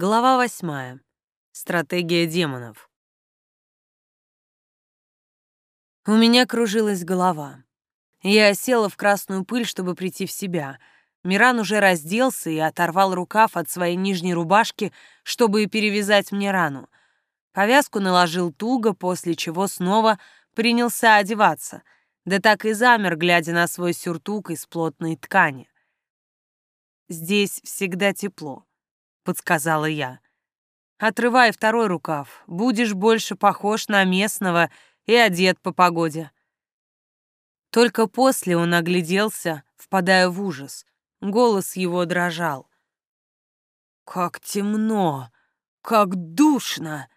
Глава восьмая. Стратегия демонов. У меня кружилась голова. Я села в красную пыль, чтобы прийти в себя. Миран уже разделся и оторвал рукав от своей нижней рубашки, чтобы перевязать мне рану. Повязку наложил туго, после чего снова принялся одеваться, да так и замер, глядя на свой сюртук из плотной ткани. Здесь всегда тепло подсказала я. Отрывай второй рукав, будешь больше похож на местного и одет по погоде. Только после он огляделся, впадая в ужас. Голос его дрожал. «Как темно! Как душно!»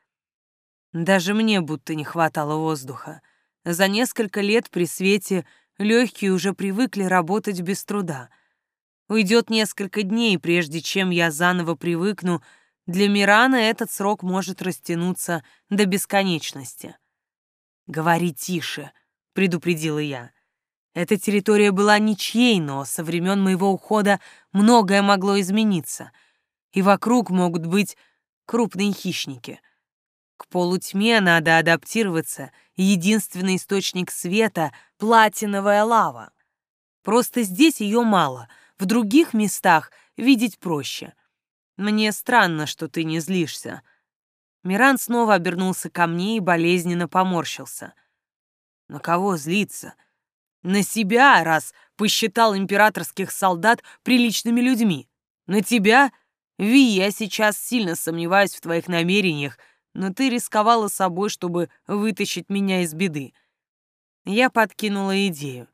Даже мне будто не хватало воздуха. За несколько лет при свете легкие уже привыкли работать без труда — Уйдет несколько дней, прежде чем я заново привыкну. Для Мирана этот срок может растянуться до бесконечности. «Говори тише», — предупредила я. Эта территория была ничьей, но со времен моего ухода многое могло измениться, и вокруг могут быть крупные хищники. К полутьме надо адаптироваться, единственный источник света — платиновая лава. Просто здесь ее мало — в других местах видеть проще. Мне странно, что ты не злишься. Миран снова обернулся ко мне и болезненно поморщился. На кого злиться? На себя, раз посчитал императорских солдат приличными людьми. На тебя? Ви, я сейчас сильно сомневаюсь в твоих намерениях, но ты рисковала собой, чтобы вытащить меня из беды. Я подкинула идею.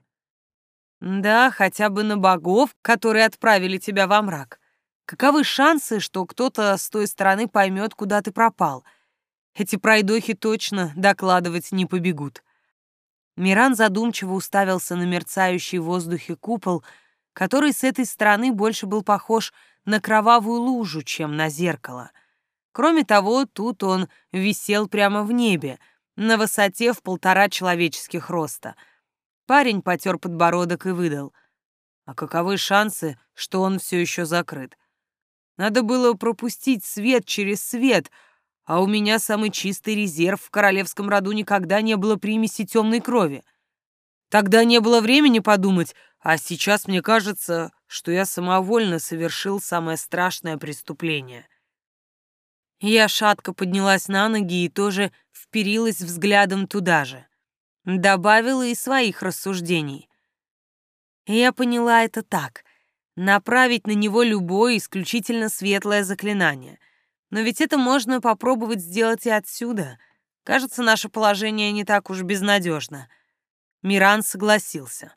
Да, хотя бы на богов, которые отправили тебя во мрак. Каковы шансы, что кто-то с той стороны поймет, куда ты пропал? Эти пройдохи точно докладывать не побегут. Миран задумчиво уставился на мерцающий в воздухе купол, который с этой стороны больше был похож на кровавую лужу, чем на зеркало. Кроме того, тут он висел прямо в небе, на высоте в полтора человеческих роста — Парень потер подбородок и выдал. А каковы шансы, что он все еще закрыт? Надо было пропустить свет через свет, а у меня самый чистый резерв в королевском роду никогда не было примеси темной крови. Тогда не было времени подумать, а сейчас мне кажется, что я самовольно совершил самое страшное преступление. Я шатко поднялась на ноги и тоже вперилась взглядом туда же добавила и своих рассуждений. Я поняла это так. Направить на него любое исключительно светлое заклинание. Но ведь это можно попробовать сделать и отсюда. Кажется, наше положение не так уж безнадежно. Миран согласился.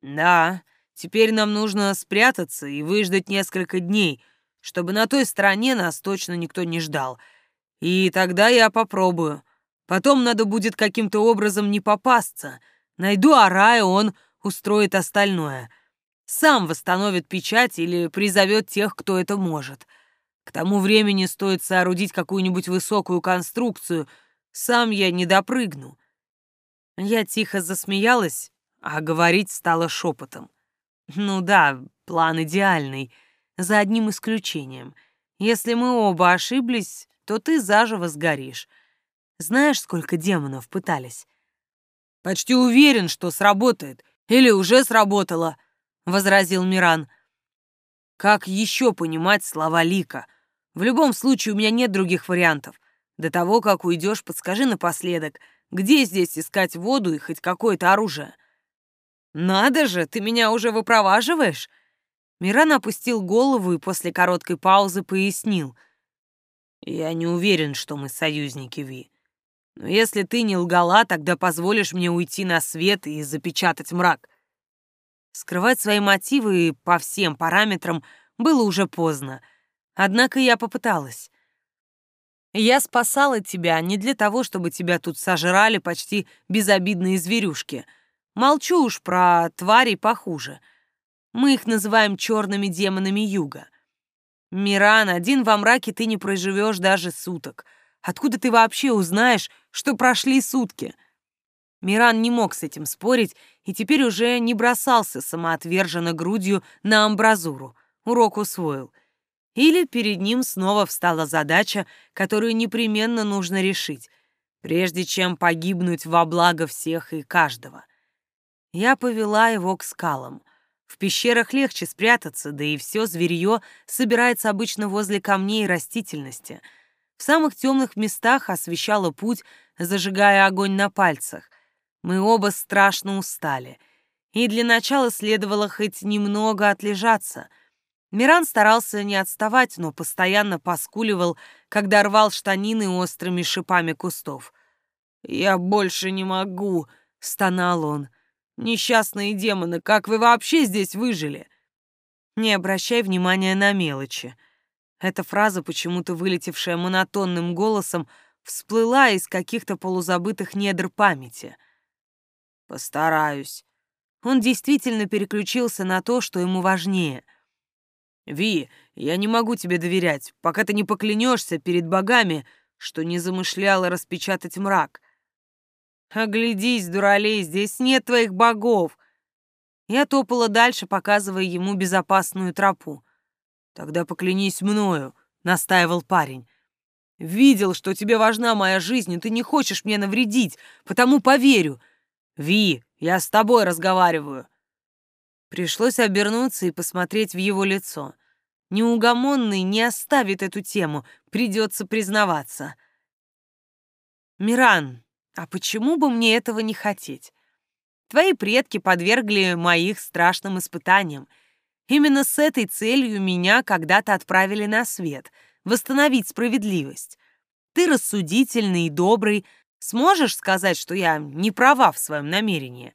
Да, теперь нам нужно спрятаться и выждать несколько дней, чтобы на той стороне нас точно никто не ждал. И тогда я попробую. Потом надо будет каким-то образом не попасться. Найду Арая, он устроит остальное. Сам восстановит печать или призовет тех, кто это может. К тому времени стоит соорудить какую-нибудь высокую конструкцию. Сам я не допрыгну. Я тихо засмеялась, а говорить стало шепотом. Ну да, план идеальный, за одним исключением. Если мы оба ошиблись, то ты заживо сгоришь. Знаешь, сколько демонов пытались? Почти уверен, что сработает. Или уже сработало, возразил Миран. Как еще понимать слова Лика? В любом случае, у меня нет других вариантов. До того, как уйдешь, подскажи напоследок, где здесь искать воду и хоть какое-то оружие? Надо же, ты меня уже выпроваживаешь? Миран опустил голову и после короткой паузы пояснил. Я не уверен, что мы союзники, Ви. Но если ты не лгала, тогда позволишь мне уйти на свет и запечатать мрак. Скрывать свои мотивы по всем параметрам было уже поздно. Однако я попыталась. Я спасала тебя не для того, чтобы тебя тут сожрали почти безобидные зверюшки. Молчу уж про тварей похуже. Мы их называем черными демонами юга. Миран, один во мраке ты не проживешь даже суток — Откуда ты вообще узнаешь, что прошли сутки?» Миран не мог с этим спорить и теперь уже не бросался самоотверженно грудью на амбразуру. Урок усвоил. Или перед ним снова встала задача, которую непременно нужно решить, прежде чем погибнуть во благо всех и каждого. Я повела его к скалам. В пещерах легче спрятаться, да и все зверье собирается обычно возле камней и растительности. В самых темных местах освещала путь, зажигая огонь на пальцах. Мы оба страшно устали. И для начала следовало хоть немного отлежаться. Миран старался не отставать, но постоянно поскуливал, когда рвал штанины острыми шипами кустов. «Я больше не могу», — стонал он. «Несчастные демоны, как вы вообще здесь выжили?» «Не обращай внимания на мелочи». Эта фраза, почему-то вылетевшая монотонным голосом, всплыла из каких-то полузабытых недр памяти. «Постараюсь». Он действительно переключился на то, что ему важнее. «Ви, я не могу тебе доверять, пока ты не поклянешься перед богами, что не замышляла распечатать мрак. Оглядись, дуралей, здесь нет твоих богов!» Я топала дальше, показывая ему безопасную тропу. «Тогда поклянись мною», — настаивал парень. «Видел, что тебе важна моя жизнь, и ты не хочешь мне навредить, потому поверю. Ви, я с тобой разговариваю». Пришлось обернуться и посмотреть в его лицо. Неугомонный не оставит эту тему, придется признаваться. «Миран, а почему бы мне этого не хотеть? Твои предки подвергли моих страшным испытаниям. Именно с этой целью меня когда-то отправили на свет — восстановить справедливость. Ты рассудительный и добрый, сможешь сказать, что я не права в своем намерении?»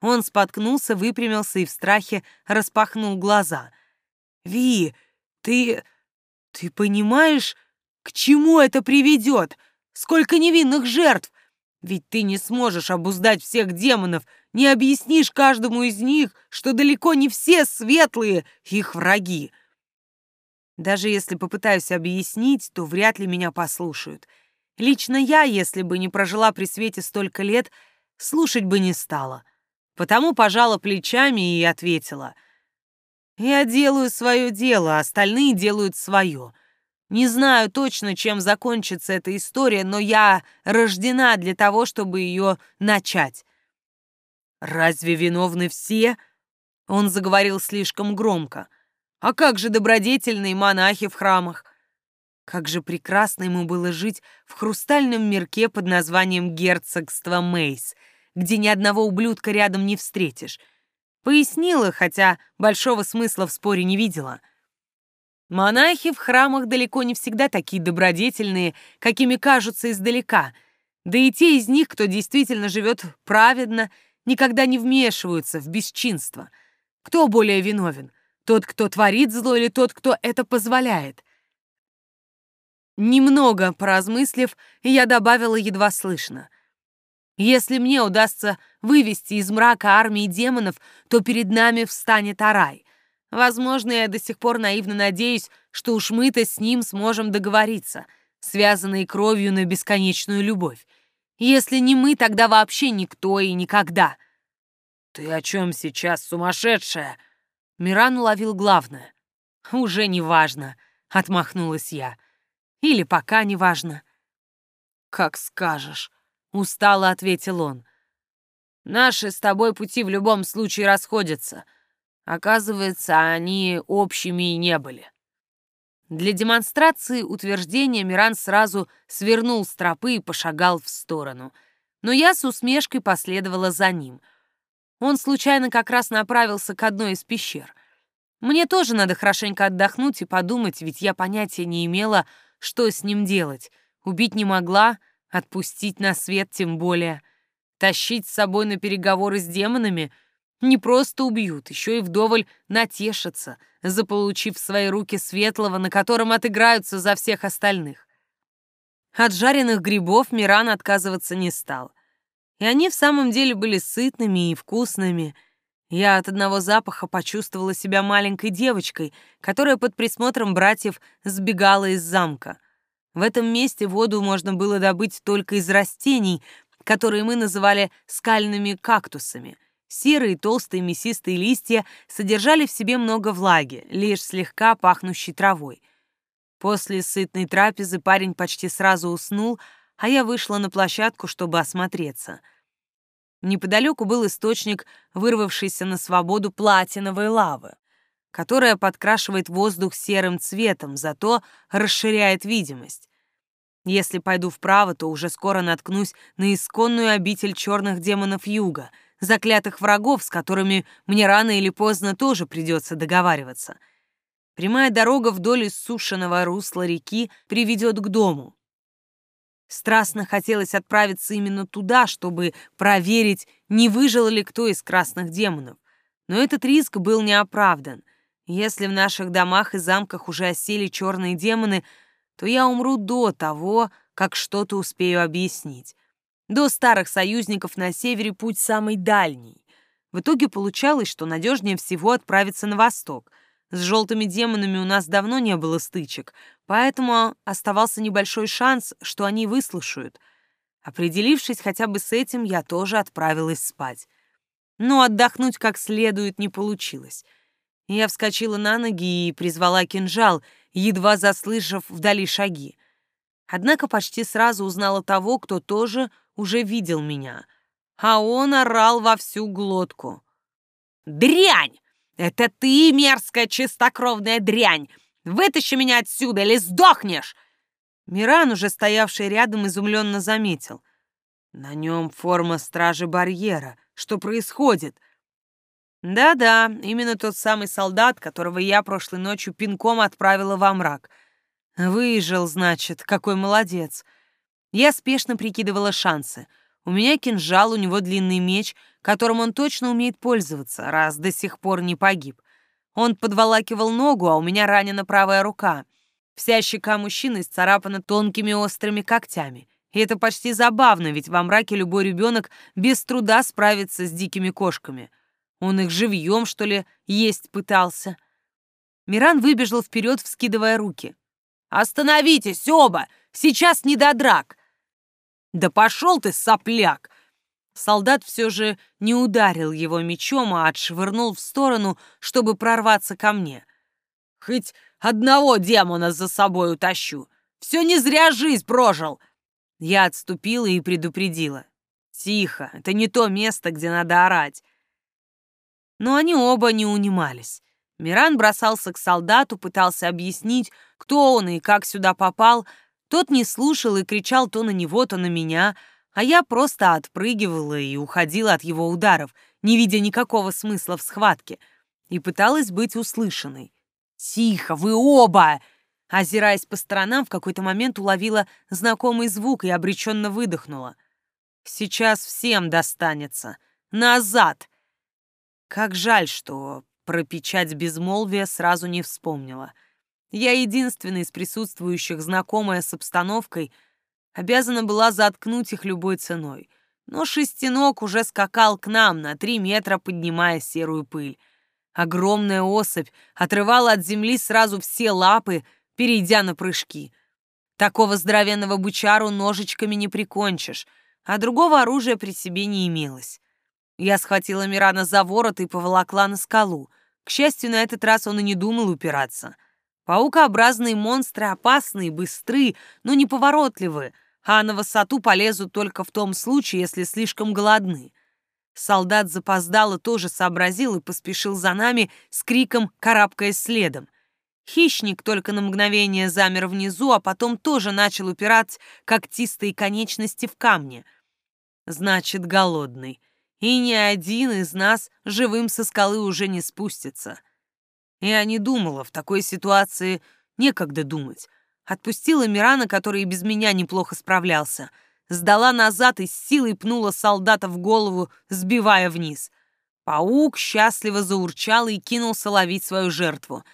Он споткнулся, выпрямился и в страхе распахнул глаза. «Ви, ты... ты понимаешь, к чему это приведет? Сколько невинных жертв! Ведь ты не сможешь обуздать всех демонов, не объяснишь каждому из них, что далеко не все светлые их враги. Даже если попытаюсь объяснить, то вряд ли меня послушают. Лично я, если бы не прожила при свете столько лет, слушать бы не стала. Потому пожала плечами и ответила. «Я делаю свое дело, а остальные делают свое. Не знаю точно, чем закончится эта история, но я рождена для того, чтобы ее начать. «Разве виновны все?» Он заговорил слишком громко. «А как же добродетельные монахи в храмах? Как же прекрасно ему было жить в хрустальном мирке под названием Герцогство Мейс, где ни одного ублюдка рядом не встретишь. Пояснила, хотя большого смысла в споре не видела. Монахи в храмах далеко не всегда такие добродетельные, какими кажутся издалека. Да и те из них, кто действительно живет праведно, никогда не вмешиваются в бесчинство. Кто более виновен? Тот, кто творит зло, или тот, кто это позволяет? Немного поразмыслив, я добавила едва слышно. Если мне удастся вывести из мрака армии демонов, то перед нами встанет Арай — Возможно, я до сих пор наивно надеюсь, что уж мы-то с ним сможем договориться, связанные кровью на бесконечную любовь. Если не мы, тогда вообще никто и никогда. «Ты о чем сейчас, сумасшедшая?» Миран уловил главное. «Уже не важно», — отмахнулась я. «Или пока не важно». «Как скажешь», — устало ответил он. «Наши с тобой пути в любом случае расходятся». Оказывается, они общими и не были. Для демонстрации утверждения Миран сразу свернул с тропы и пошагал в сторону. Но я с усмешкой последовала за ним. Он случайно как раз направился к одной из пещер. Мне тоже надо хорошенько отдохнуть и подумать, ведь я понятия не имела, что с ним делать. Убить не могла, отпустить на свет тем более. Тащить с собой на переговоры с демонами — не просто убьют, еще и вдоволь натешатся, заполучив в свои руки светлого, на котором отыграются за всех остальных. От жареных грибов Миран отказываться не стал. И они в самом деле были сытными и вкусными. Я от одного запаха почувствовала себя маленькой девочкой, которая под присмотром братьев сбегала из замка. В этом месте воду можно было добыть только из растений, которые мы называли скальными кактусами — Серые толстые мясистые листья содержали в себе много влаги, лишь слегка пахнущей травой. После сытной трапезы парень почти сразу уснул, а я вышла на площадку, чтобы осмотреться. Неподалеку был источник, вырвавшийся на свободу платиновой лавы, которая подкрашивает воздух серым цветом, зато расширяет видимость. Если пойду вправо, то уже скоро наткнусь на исконную обитель черных демонов юга, заклятых врагов, с которыми мне рано или поздно тоже придется договариваться. Прямая дорога вдоль иссушенного русла реки приведет к дому. Страстно хотелось отправиться именно туда, чтобы проверить, не выжил ли кто из красных демонов. Но этот риск был неоправдан. Если в наших домах и замках уже осели черные демоны — то я умру до того, как что-то успею объяснить. До старых союзников на севере путь самый дальний. В итоге получалось, что надежнее всего отправиться на восток. С желтыми демонами у нас давно не было стычек, поэтому оставался небольшой шанс, что они выслушают. Определившись хотя бы с этим, я тоже отправилась спать. Но отдохнуть как следует не получилось. Я вскочила на ноги и призвала кинжал — едва заслышав вдали шаги. Однако почти сразу узнала того, кто тоже уже видел меня. А он орал во всю глотку. «Дрянь! Это ты, мерзкая чистокровная дрянь! Вытащи меня отсюда или сдохнешь!» Миран, уже стоявший рядом, изумленно заметил. «На нем форма стражи барьера. Что происходит?» Да-да, именно тот самый солдат, которого я прошлой ночью пинком отправила во мрак. Выжил, значит, какой молодец. Я спешно прикидывала шансы. У меня кинжал, у него длинный меч, которым он точно умеет пользоваться, раз до сих пор не погиб. Он подволакивал ногу, а у меня ранена правая рука. Вся щека мужчины исцарапана тонкими острыми когтями. И это почти забавно, ведь во мраке любой ребенок без труда справится с дикими кошками — он их живьем, что ли, есть пытался. Миран выбежал вперед, вскидывая руки. «Остановитесь оба! Сейчас не до драк!» «Да пошел ты, сопляк!» Солдат все же не ударил его мечом, а отшвырнул в сторону, чтобы прорваться ко мне. «Хоть одного демона за собой утащу! Все не зря жизнь прожил!» Я отступила и предупредила. «Тихо, это не то место, где надо орать. Но они оба не унимались. Миран бросался к солдату, пытался объяснить, кто он и как сюда попал. Тот не слушал и кричал то на него, то на меня, а я просто отпрыгивала и уходила от его ударов, не видя никакого смысла в схватке, и пыталась быть услышанной. «Тихо, вы оба!» Озираясь по сторонам, в какой-то момент уловила знакомый звук и обреченно выдохнула. «Сейчас всем достанется. Назад!» Как жаль, что про печать безмолвия сразу не вспомнила. Я единственная из присутствующих, знакомая с обстановкой, обязана была заткнуть их любой ценой. Но шестенок уже скакал к нам на три метра, поднимая серую пыль. Огромная особь отрывала от земли сразу все лапы, перейдя на прыжки. Такого здоровенного бычару ножичками не прикончишь, а другого оружия при себе не имелось. Я схватила Мирана за ворот и поволокла на скалу. К счастью, на этот раз он и не думал упираться. Паукообразные монстры опасные, быстры, но неповоротливы, а на высоту полезут только в том случае, если слишком голодны. Солдат запоздало тоже сообразил и поспешил за нами с криком, карабкаясь следом. Хищник только на мгновение замер внизу, а потом тоже начал упирать когтистые конечности в камни. Значит, голодный и ни один из нас живым со скалы уже не спустится. Я не думала, в такой ситуации некогда думать. Отпустила Мирана, который и без меня неплохо справлялся. Сдала назад и с силой пнула солдата в голову, сбивая вниз. Паук счастливо заурчал и кинулся ловить свою жертву.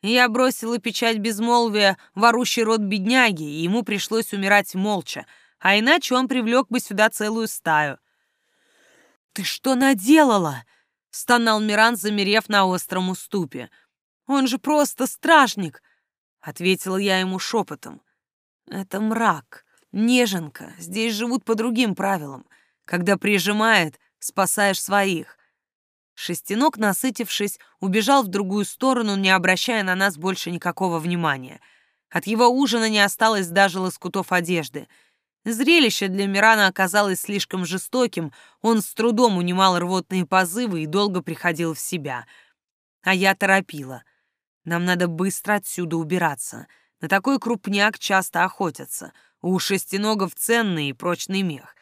Я бросила печать безмолвия в орущий рот бедняги, и ему пришлось умирать молча, а иначе он привлек бы сюда целую стаю. «Ты что наделала?» — стонал Миран, замерев на остром уступе. «Он же просто стражник!» — ответила я ему шепотом. «Это мрак, неженка, здесь живут по другим правилам. Когда прижимает, спасаешь своих. Шестенок, насытившись, убежал в другую сторону, не обращая на нас больше никакого внимания. От его ужина не осталось даже лоскутов одежды. Зрелище для Мирана оказалось слишком жестоким, он с трудом унимал рвотные позывы и долго приходил в себя. А я торопила. Нам надо быстро отсюда убираться. На такой крупняк часто охотятся. У шестиногов ценный и прочный мех.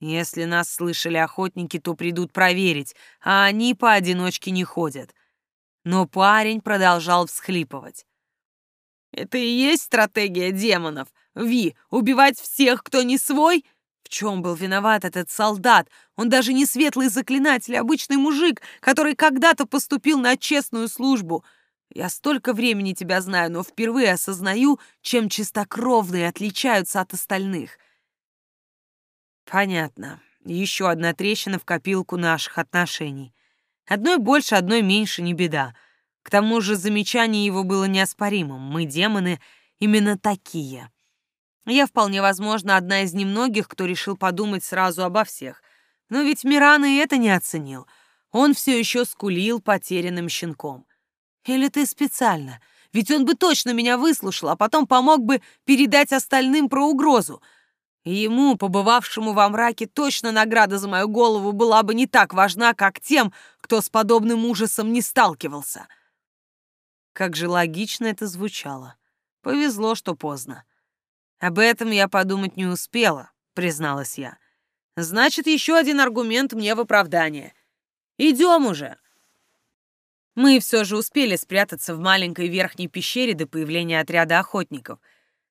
Если нас слышали охотники, то придут проверить, а они поодиночке не ходят. Но парень продолжал всхлипывать. «Это и есть стратегия демонов? Ви, убивать всех, кто не свой?» В чем был виноват этот солдат? Он даже не светлый заклинатель, а обычный мужик, который когда-то поступил на честную службу. Я столько времени тебя знаю, но впервые осознаю, чем чистокровные отличаются от остальных. Понятно. Еще одна трещина в копилку наших отношений. Одной больше, одной меньше, не беда. К тому же замечание его было неоспоримым. Мы, демоны, именно такие. Я вполне возможно одна из немногих, кто решил подумать сразу обо всех. Но ведь Миран и это не оценил. Он все еще скулил потерянным щенком. Или ты специально? Ведь он бы точно меня выслушал, а потом помог бы передать остальным про угрозу — ему, побывавшему во мраке, точно награда за мою голову была бы не так важна, как тем, кто с подобным ужасом не сталкивался. Как же логично это звучало. Повезло, что поздно. Об этом я подумать не успела, призналась я. Значит, еще один аргумент мне в оправдание. Идем уже. Мы все же успели спрятаться в маленькой верхней пещере до появления отряда охотников —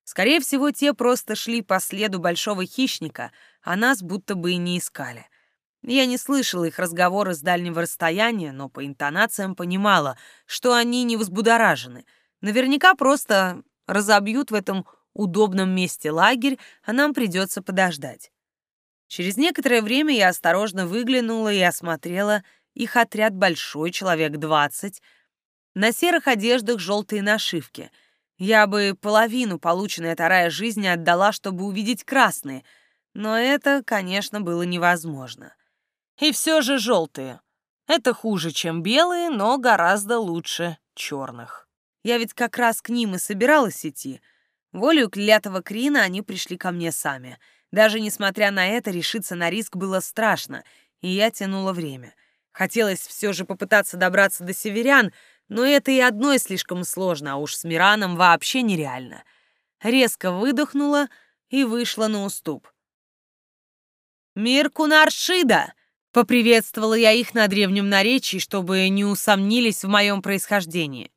Скорее всего, те просто шли по следу большого хищника, а нас будто бы и не искали. Я не слышала их разговоры с дальнего расстояния, но по интонациям понимала, что они не взбудоражены. Наверняка просто разобьют в этом удобном месте лагерь, а нам придется подождать. Через некоторое время я осторожно выглянула и осмотрела их отряд большой, человек двадцать, на серых одеждах желтые нашивки — я бы половину полученной от Арая жизни отдала, чтобы увидеть красные, но это, конечно, было невозможно. И все же желтые. Это хуже, чем белые, но гораздо лучше черных. Я ведь как раз к ним и собиралась идти. Волею клятого Крина они пришли ко мне сами. Даже несмотря на это, решиться на риск было страшно, и я тянула время. Хотелось все же попытаться добраться до северян, но это и одной слишком сложно, а уж с Мираном вообще нереально. Резко выдохнула и вышла на уступ. «Мир Кунаршида!» — поприветствовала я их на древнем наречии, чтобы не усомнились в моем происхождении.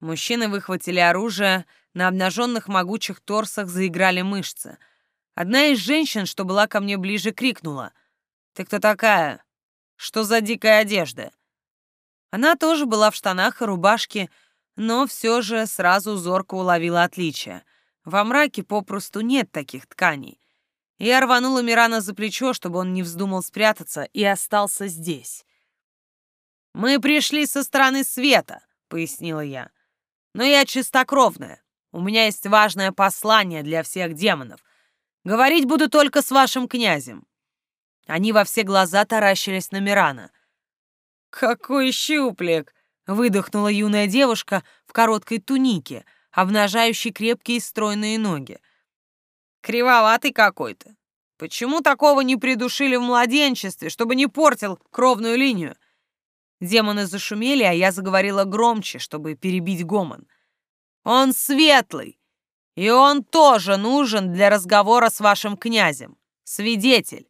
Мужчины выхватили оружие, на обнаженных могучих торсах заиграли мышцы. Одна из женщин, что была ко мне ближе, крикнула. «Ты кто такая? Что за дикая одежда?» Она тоже была в штанах и рубашке, но все же сразу зорко уловила отличие. Во мраке попросту нет таких тканей. Я рванула Мирана за плечо, чтобы он не вздумал спрятаться, и остался здесь. «Мы пришли со стороны света», — пояснила я. «Но я чистокровная. У меня есть важное послание для всех демонов. Говорить буду только с вашим князем». Они во все глаза таращились на Мирана — «Какой щуплик!» — выдохнула юная девушка в короткой тунике, обнажающей крепкие стройные ноги. «Кривоватый какой-то. Почему такого не придушили в младенчестве, чтобы не портил кровную линию?» Демоны зашумели, а я заговорила громче, чтобы перебить гомон. «Он светлый, и он тоже нужен для разговора с вашим князем. Свидетель!»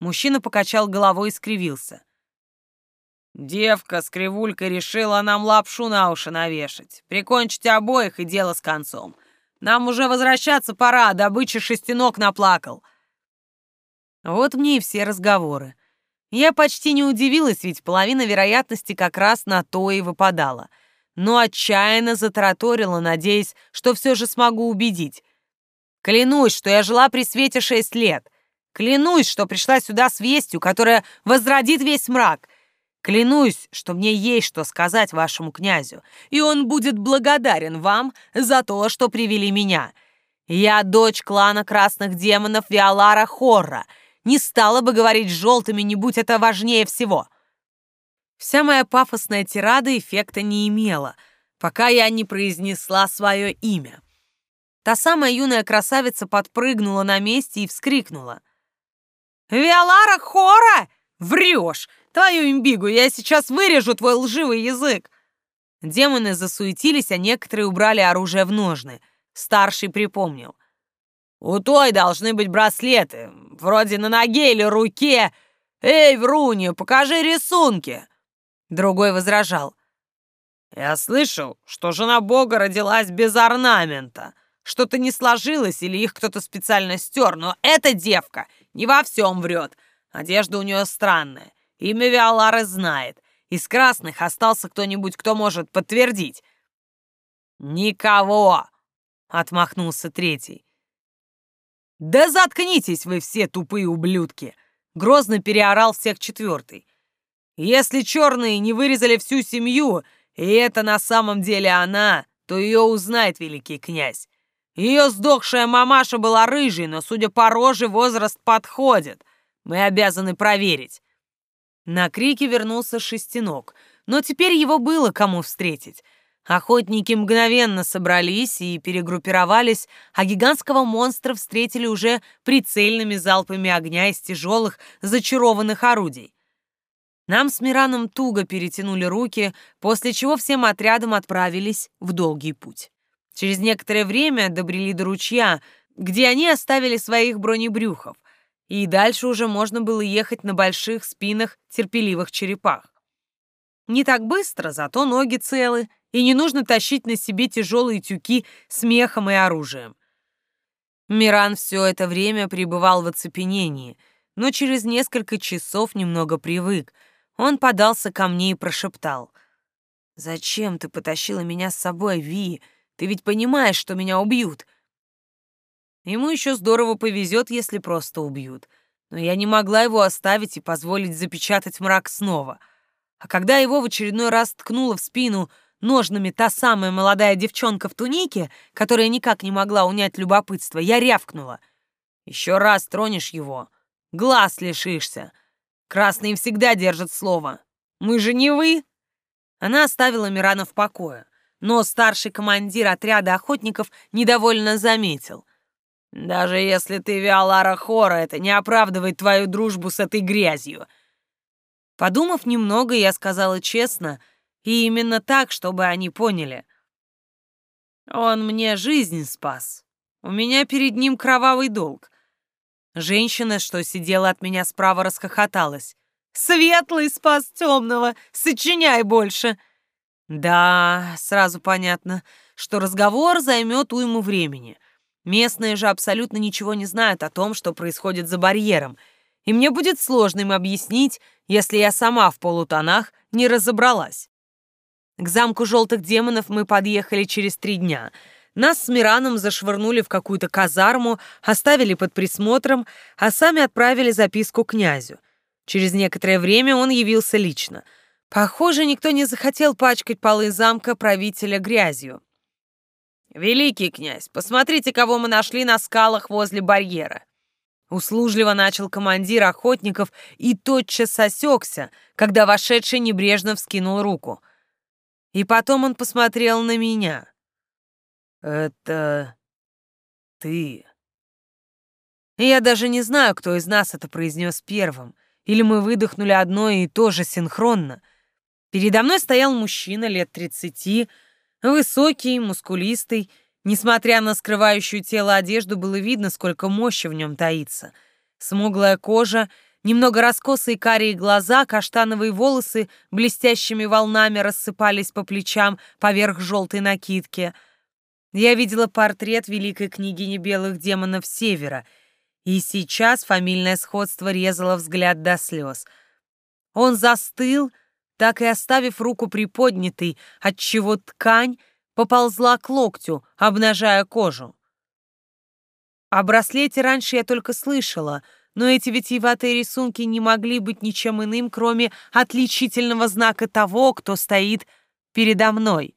Мужчина покачал головой и скривился. Девка с кривулькой решила нам лапшу на уши навешать. Прикончить обоих и дело с концом. Нам уже возвращаться пора, добыча шестенок наплакал. Вот мне и все разговоры. Я почти не удивилась, ведь половина вероятности как раз на то и выпадала. Но отчаянно затараторила, надеясь, что все же смогу убедить. Клянусь, что я жила при свете шесть лет. Клянусь, что пришла сюда с вестью, которая возродит весь мрак — Клянусь, что мне есть что сказать вашему князю, и он будет благодарен вам за то, что привели меня. Я дочь клана красных демонов Виолара Хорра. Не стала бы говорить желтыми, не будь это важнее всего». Вся моя пафосная тирада эффекта не имела, пока я не произнесла свое имя. Та самая юная красавица подпрыгнула на месте и вскрикнула. «Виолара Хора! Врешь! Твою имбигу, я сейчас вырежу твой лживый язык!» Демоны засуетились, а некоторые убрали оружие в ножны. Старший припомнил. «У той должны быть браслеты, вроде на ноге или руке. Эй, Вруни, покажи рисунки!» Другой возражал. «Я слышал, что жена Бога родилась без орнамента. Что-то не сложилось или их кто-то специально стер, но эта девка не во всем врет. Одежда у нее странная. Имя Виолары знает. Из красных остался кто-нибудь, кто может подтвердить?» «Никого!» — отмахнулся третий. «Да заткнитесь вы все, тупые ублюдки!» — грозно переорал всех четвертый. Если черные не вырезали всю семью, и это на самом деле она, то ее узнает великий князь. Ее сдохшая мамаша была рыжей, но, судя по роже, возраст подходит. Мы обязаны проверить. На крики вернулся шестенок, но теперь его было кому встретить. Охотники мгновенно собрались и перегруппировались, а гигантского монстра встретили уже прицельными залпами огня из тяжелых, зачарованных орудий. Нам с Мираном туго перетянули руки, после чего всем отрядом отправились в долгий путь. Через некоторое время добрели до ручья, где они оставили своих бронебрюхов, и дальше уже можно было ехать на больших спинах терпеливых черепах. Не так быстро, зато ноги целы, и не нужно тащить на себе тяжелые тюки с мехом и оружием. Миран все это время пребывал в оцепенении, но через несколько часов немного привык — он подался ко мне и прошептал. «Зачем ты потащила меня с собой, Ви? Ты ведь понимаешь, что меня убьют». Ему еще здорово повезет, если просто убьют. Но я не могла его оставить и позволить запечатать мрак снова. А когда его в очередной раз ткнула в спину ножными та самая молодая девчонка в тунике, которая никак не могла унять любопытство, я рявкнула. «Еще раз тронешь его, глаз лишишься. Красные всегда держат слово. Мы же не вы!» Она оставила Мирана в покое, но старший командир отряда охотников недовольно заметил. «Даже если ты Виолара Хора, это не оправдывает твою дружбу с этой грязью». Подумав немного, я сказала честно, и именно так, чтобы они поняли. «Он мне жизнь спас. У меня перед ним кровавый долг. Женщина, что сидела от меня справа, расхохоталась. «Светлый спас темного! Сочиняй больше!» «Да, сразу понятно, что разговор займет уйму времени. Местные же абсолютно ничего не знают о том, что происходит за барьером, и мне будет сложно им объяснить, если я сама в полутонах не разобралась». К замку желтых демонов мы подъехали через три дня — нас с Мираном зашвырнули в какую-то казарму, оставили под присмотром, а сами отправили записку князю. Через некоторое время он явился лично. Похоже, никто не захотел пачкать полы замка правителя грязью. «Великий князь, посмотрите, кого мы нашли на скалах возле барьера!» Услужливо начал командир охотников и тотчас осекся, когда вошедший небрежно вскинул руку. И потом он посмотрел на меня. «Это... ты...» Я даже не знаю, кто из нас это произнес первым. Или мы выдохнули одно и то же синхронно. Передо мной стоял мужчина лет тридцати, высокий, мускулистый. Несмотря на скрывающую тело одежду, было видно, сколько мощи в нем таится. Смуглая кожа, немного раскосые карие глаза, каштановые волосы блестящими волнами рассыпались по плечам поверх желтой накидки — я видела портрет великой княгини белых демонов Севера, и сейчас фамильное сходство резало взгляд до слез. Он застыл, так и оставив руку приподнятой, отчего ткань поползла к локтю, обнажая кожу. О браслете раньше я только слышала, но эти витиеватые рисунки не могли быть ничем иным, кроме отличительного знака того, кто стоит передо мной.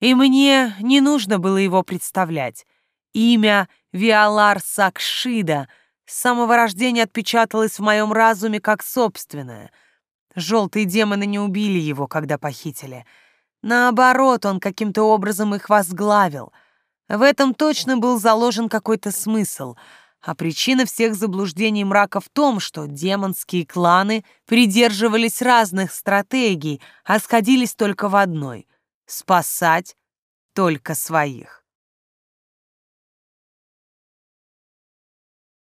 И мне не нужно было его представлять. Имя Виалар Сакшида с самого рождения отпечаталось в моем разуме как собственное. Желтые демоны не убили его, когда похитили. Наоборот, он каким-то образом их возглавил. В этом точно был заложен какой-то смысл — а причина всех заблуждений мрака в том, что демонские кланы придерживались разных стратегий, а сходились только в одной — спасать только своих.